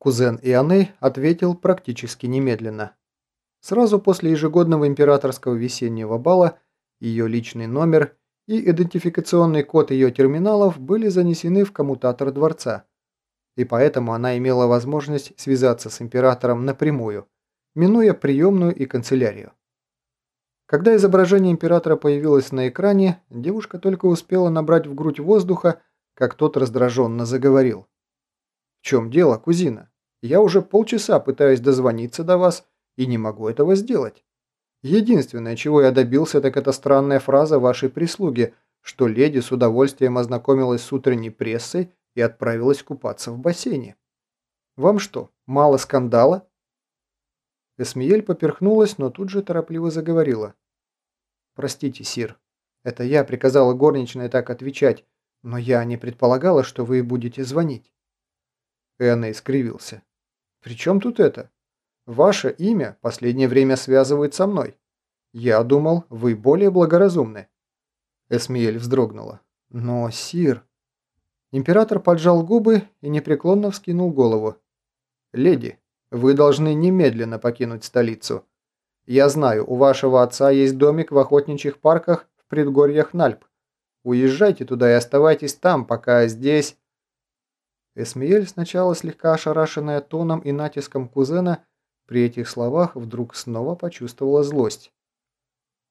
Кузен Ионы ответил практически немедленно. Сразу после ежегодного императорского весеннего бала ее личный номер и идентификационный код ее терминалов были занесены в коммутатор дворца, и поэтому она имела возможность связаться с императором напрямую, минуя приемную и канцелярию. Когда изображение императора появилось на экране, девушка только успела набрать в грудь воздуха, как тот раздраженно заговорил. «В чем дело, кузина? Я уже полчаса пытаюсь дозвониться до вас и не могу этого сделать. Единственное, чего я добился, так это странная фраза вашей прислуги, что леди с удовольствием ознакомилась с утренней прессой и отправилась купаться в бассейне. Вам что, мало скандала?» Эсмиель поперхнулась, но тут же торопливо заговорила. «Простите, Сир, это я приказала горничной так отвечать, но я не предполагала, что вы будете звонить». Энна искривился. «При чем тут это? Ваше имя последнее время связывает со мной. Я думал, вы более благоразумны». Эсмиэль вздрогнула. «Но, Сир...» Император поджал губы и непреклонно вскинул голову. «Леди, вы должны немедленно покинуть столицу. Я знаю, у вашего отца есть домик в охотничьих парках в предгорьях Нальп. Уезжайте туда и оставайтесь там, пока здесь...» Эсмиэль, сначала слегка ошарашенная тоном и натиском кузена, при этих словах вдруг снова почувствовала злость.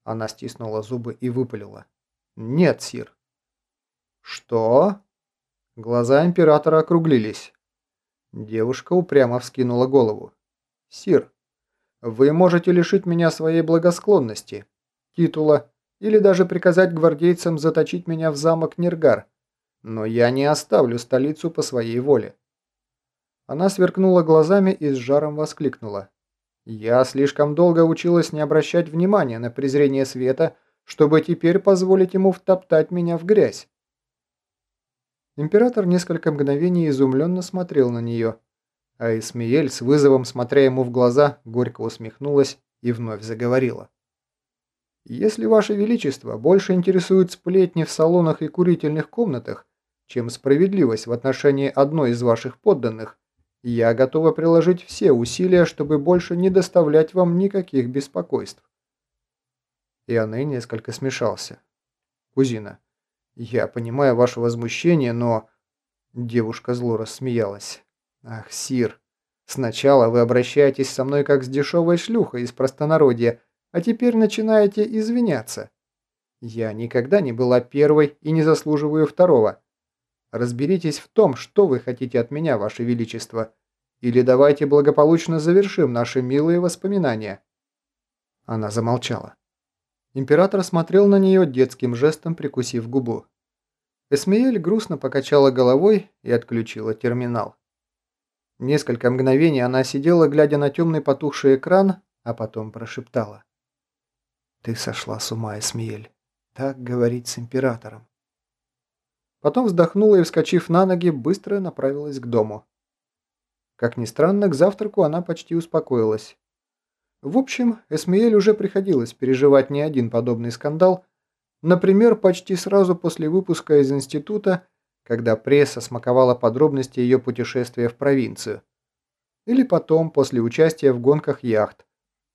Она стиснула зубы и выпалила. «Нет, сир». «Что?» Глаза императора округлились. Девушка упрямо вскинула голову. «Сир, вы можете лишить меня своей благосклонности, титула или даже приказать гвардейцам заточить меня в замок Нергар, но я не оставлю столицу по своей воле». Она сверкнула глазами и с жаром воскликнула. «Я слишком долго училась не обращать внимания на презрение света, чтобы теперь позволить ему втоптать меня в грязь. Император несколько мгновений изумленно смотрел на нее, а Исмиель с вызовом, смотря ему в глаза, горько усмехнулась и вновь заговорила. «Если Ваше Величество больше интересует сплетни в салонах и курительных комнатах, чем справедливость в отношении одной из ваших подданных, я готова приложить все усилия, чтобы больше не доставлять вам никаких беспокойств». Ионей несколько смешался. «Кузина, «Я понимаю ваше возмущение, но...» Девушка зло рассмеялась. «Ах, Сир, сначала вы обращаетесь со мной как с дешевой шлюхой из простонародья, а теперь начинаете извиняться. Я никогда не была первой и не заслуживаю второго. Разберитесь в том, что вы хотите от меня, ваше величество, или давайте благополучно завершим наши милые воспоминания». Она замолчала. Император смотрел на нее детским жестом, прикусив губу. Эсмеель грустно покачала головой и отключила терминал. Несколько мгновений она сидела, глядя на темный потухший экран, а потом прошептала. «Ты сошла с ума, Эсмеель. Так говорить с императором». Потом вздохнула и, вскочив на ноги, быстро направилась к дому. Как ни странно, к завтраку она почти успокоилась. В общем, Эсмеель уже приходилось переживать не один подобный скандал, например, почти сразу после выпуска из института, когда пресса смаковала подробности ее путешествия в провинцию, или потом после участия в гонках яхт,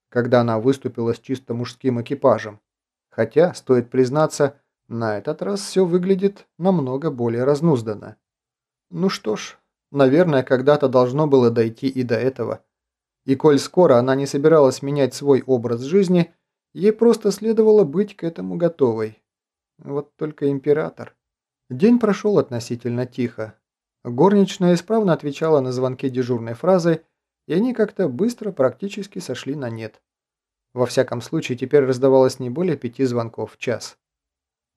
когда она выступила с чисто мужским экипажем. Хотя, стоит признаться, на этот раз все выглядит намного более разнузданно. Ну что ж, наверное, когда-то должно было дойти и до этого. И коль скоро она не собиралась менять свой образ жизни, ей просто следовало быть к этому готовой. Вот только император. День прошел относительно тихо. Горничная исправно отвечала на звонки дежурной фразой, и они как-то быстро практически сошли на нет. Во всяком случае, теперь раздавалось не более пяти звонков в час.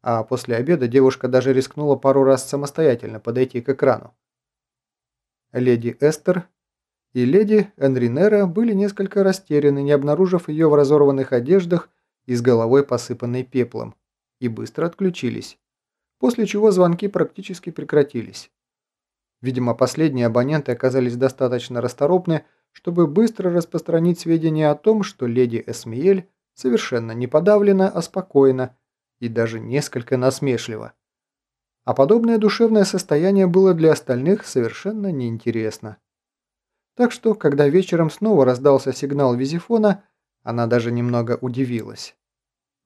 А после обеда девушка даже рискнула пару раз самостоятельно подойти к экрану. Леди Эстер и леди Энринера были несколько растеряны, не обнаружив ее в разорванных одеждах и с головой посыпанной пеплом, и быстро отключились, после чего звонки практически прекратились. Видимо, последние абоненты оказались достаточно расторопны, чтобы быстро распространить сведения о том, что леди Эсмиель совершенно не подавлена, а спокойна и даже несколько насмешлива. А подобное душевное состояние было для остальных совершенно неинтересно. Так что, когда вечером снова раздался сигнал визифона, она даже немного удивилась.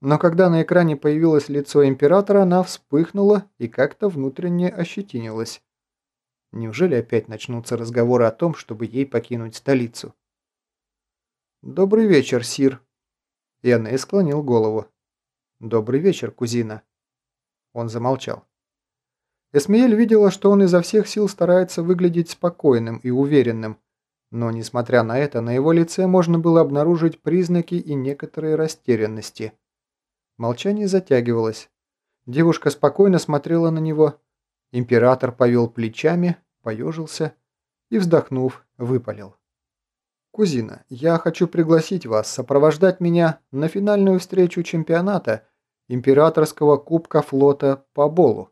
Но когда на экране появилось лицо императора, она вспыхнула и как-то внутренне ощетинилась. Неужели опять начнутся разговоры о том, чтобы ей покинуть столицу? «Добрый вечер, Сир». Яней склонил голову. «Добрый вечер, кузина». Он замолчал. Эсмеель видела, что он изо всех сил старается выглядеть спокойным и уверенным, но, несмотря на это, на его лице можно было обнаружить признаки и некоторые растерянности. Молчание затягивалось. Девушка спокойно смотрела на него. Император повел плечами, поежился и, вздохнув, выпалил. «Кузина, я хочу пригласить вас сопровождать меня на финальную встречу чемпионата Императорского Кубка Флота по Болу».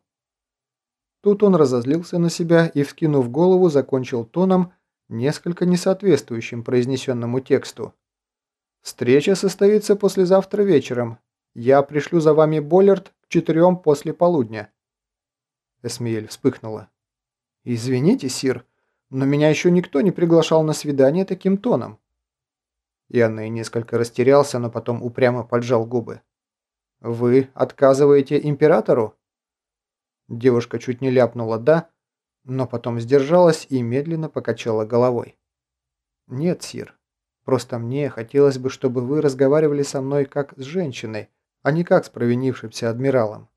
Тут он разозлился на себя и, вскинув голову, закончил тоном, несколько несоответствующим произнесенному тексту. «Встреча состоится послезавтра вечером. Я пришлю за вами Боллерт к четырем после полудня». Эсмиэль вспыхнула. «Извините, Сир, но меня еще никто не приглашал на свидание таким тоном». Янный несколько растерялся, но потом упрямо поджал губы. «Вы отказываете императору?» Девушка чуть не ляпнула «да», но потом сдержалась и медленно покачала головой. «Нет, Сир, просто мне хотелось бы, чтобы вы разговаривали со мной как с женщиной, а не как с провинившимся адмиралом.